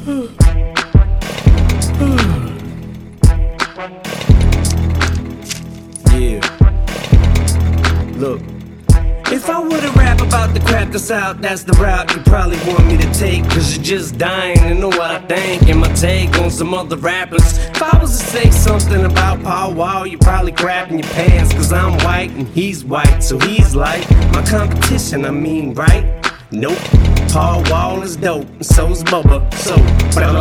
Yeah. Look. If I to rap about the crap that's out, that's the route you probably want me to take. Cause you're just dying to know what I think and my take on some other rappers. If I was to say something about Paul Wall, you probably crapping your pants. Cause I'm white and he's white, so he's like my competition, I mean, right? Nope. Paul Wall is dope, and so's Bubba. So, but I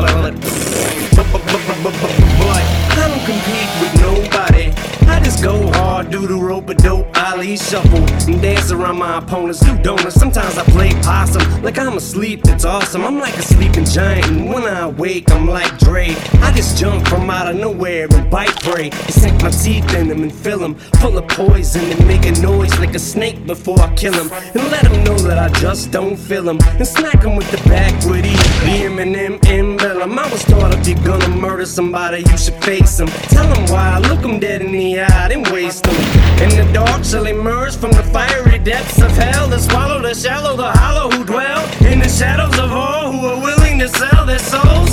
don't compete with nobody. I just go hard, do the rope a dope, Ali shuffle, and dance around my opponents. Do donuts. Sometimes I play possum, like I'm asleep. It's awesome. I'm like a sleeping giant, and when I wake, I'm like Dre. I just jump from out of nowhere and bite prey, and sink my teeth in them and fill them full of poison and make a noise like a snake before I kill him, and let him know that I just don't feel him, and smack him with the backwood E, the Eminem emblem. I was taught if you're gonna murder somebody, you should face him. Tell him why, look him dead in the eye, then waste him. In the dark shall emerge from the fiery depths of hell to swallow the shallow, the hollow who dwell in the shadows of all who are willing to sell their souls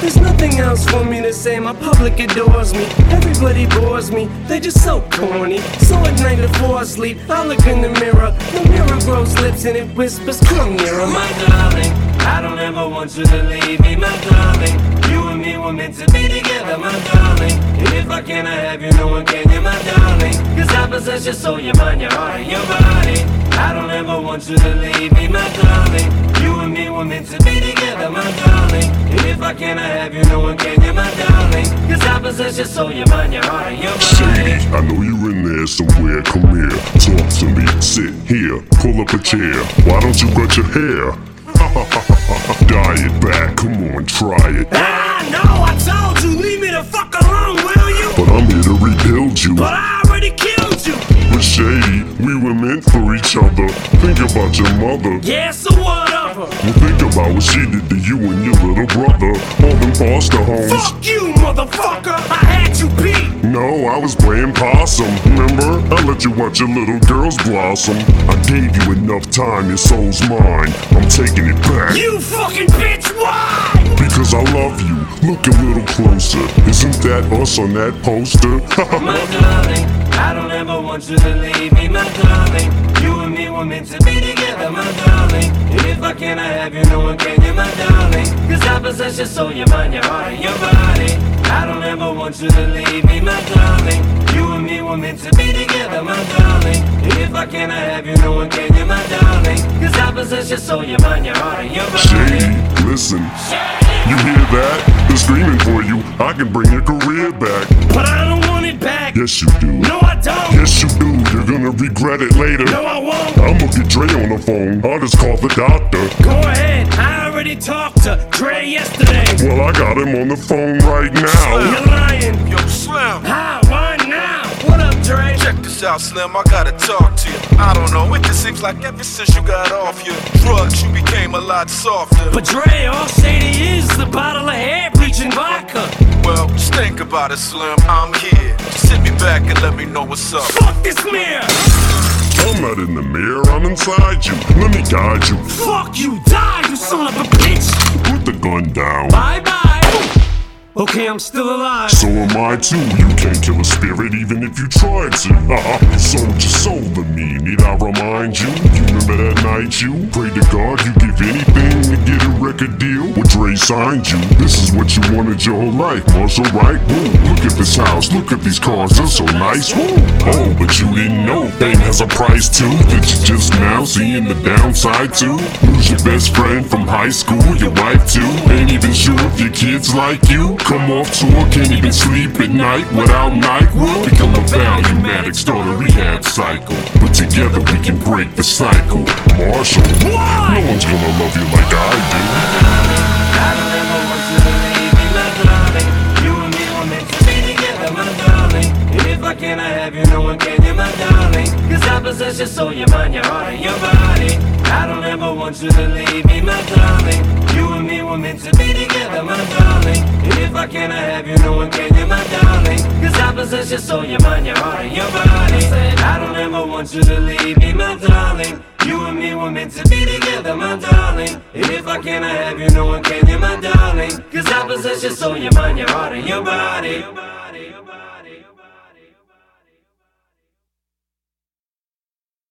There's nothing else for me to say. My public adores me. Everybody bores me. They're just so corny. So at night before I sleep, I look in the mirror. The mirror grows lips and it whispers, Come nearer, my darling. I don't ever want you to leave me, my darling. You and me were meant to be together, my darling. And if I can, I have you, no one can, you're my darling. Cause I possess your soul, your mind, your heart, and your body. I don't ever want you to leave me, my darling. You and me were meant to be together, my darling. And if I can, I have you, no one can, you're my darling. Cause I possess your soul, your mind, your heart, and your body. Shady, I know you're in there somewhere. Come here, talk to me. Sit here, pull up a chair. Why don't you cut your hair? Dye it back, come on, try it. Ah, no, I told you, leave me the fuck alone, will you? But I'm here to rebuild you. We were meant for each other. Think about your mother. Yeah, so what of her? Well, think about what she did to you and your little brother. All them foster homes. Fuck you, motherfucker! I had you beat! No, I was playing possum. Remember? I let you watch your little girls blossom. I gave you enough time, your soul's mine. I'm taking it back. You fucking bitch, why? Because I love you. Look a little closer. Isn't that us on that poster? I don't ever want you to leave me, my darling. You and me were meant to be together, my darling. And if I can, I have you, no one can, you're my darling. Cause I possess your soul, your mind, your heart, and your body. I don't ever want you to leave me, my darling. You and me were meant to be together, my darling. And if I can, I have you, no one can, you're my darling. Cause I possess your soul, your mind, your heart, and your body. Shady, listen. You hear that? They're screaming for you. I can bring your career back. But I don't want it back. Yes, you do. No, I don't. Yes, you do. You're gonna regret it later. No, I won't. I'ma get Dre on the phone. I'll just call the doctor. Go ahead. I already talked to Dre yesterday. Well, I got him on the phone right now. You're lying. Yo, Slim, How? Why now? What up, Dre? check this out, Slim. I gotta talk to you. I don't know, it just seems like ever since you got off your drugs, you became a lot softer. But Dre, all Shady is a bottle of hair bleaching vodka. well, just think about it, Slim. I'm here. Just sit me back and let me know what's up. Fuck this mirror. I'm not in the mirror, I'm inside you. Let me guide you. Fuck you. Die, you son of a bitch. Put the gun down. Bye bye. Okay, I'm still alive. So am I too. You can't kill a spirit even if you tried to. Haha, you sold your soul to me. Need I remind you? You remember that night you prayed to God you give anything to get a record deal? Well, Dre signed you. This is what you wanted your whole life. Marshall right? Woo. Look at this house. Look at these cars. They're so nice. Woo. Oh, but you didn't know fame has a price too. That you just now seeing the downside too. Lose your best friend from high school. Your wife too. Ain't even sure if your kids like you. Come off tour, can't even sleep night without NyQuil. Become a Valium addict, start a rehab cycle. But together we can break the cycle. Marshall, no one's gonna love you like I do. I don't ever want you to leave me, my darling. You and me were meant to be together, my darling. And if I can, I have you, no one can, you're my darling. Cause I possess your soul, your mind, your heart, and your body. I don't ever want you to leave me, my darling. You and me were meant to be together, my darling. And if I have you, no one can, you're my darling. I possess your mind, your heart, and your body. I don't ever want you to leave me, my darling. You and me were meant to be together, my darling. If I cannot have you, no one can, you my darling. Cause I possess your soul, your mind, your heart, and your body.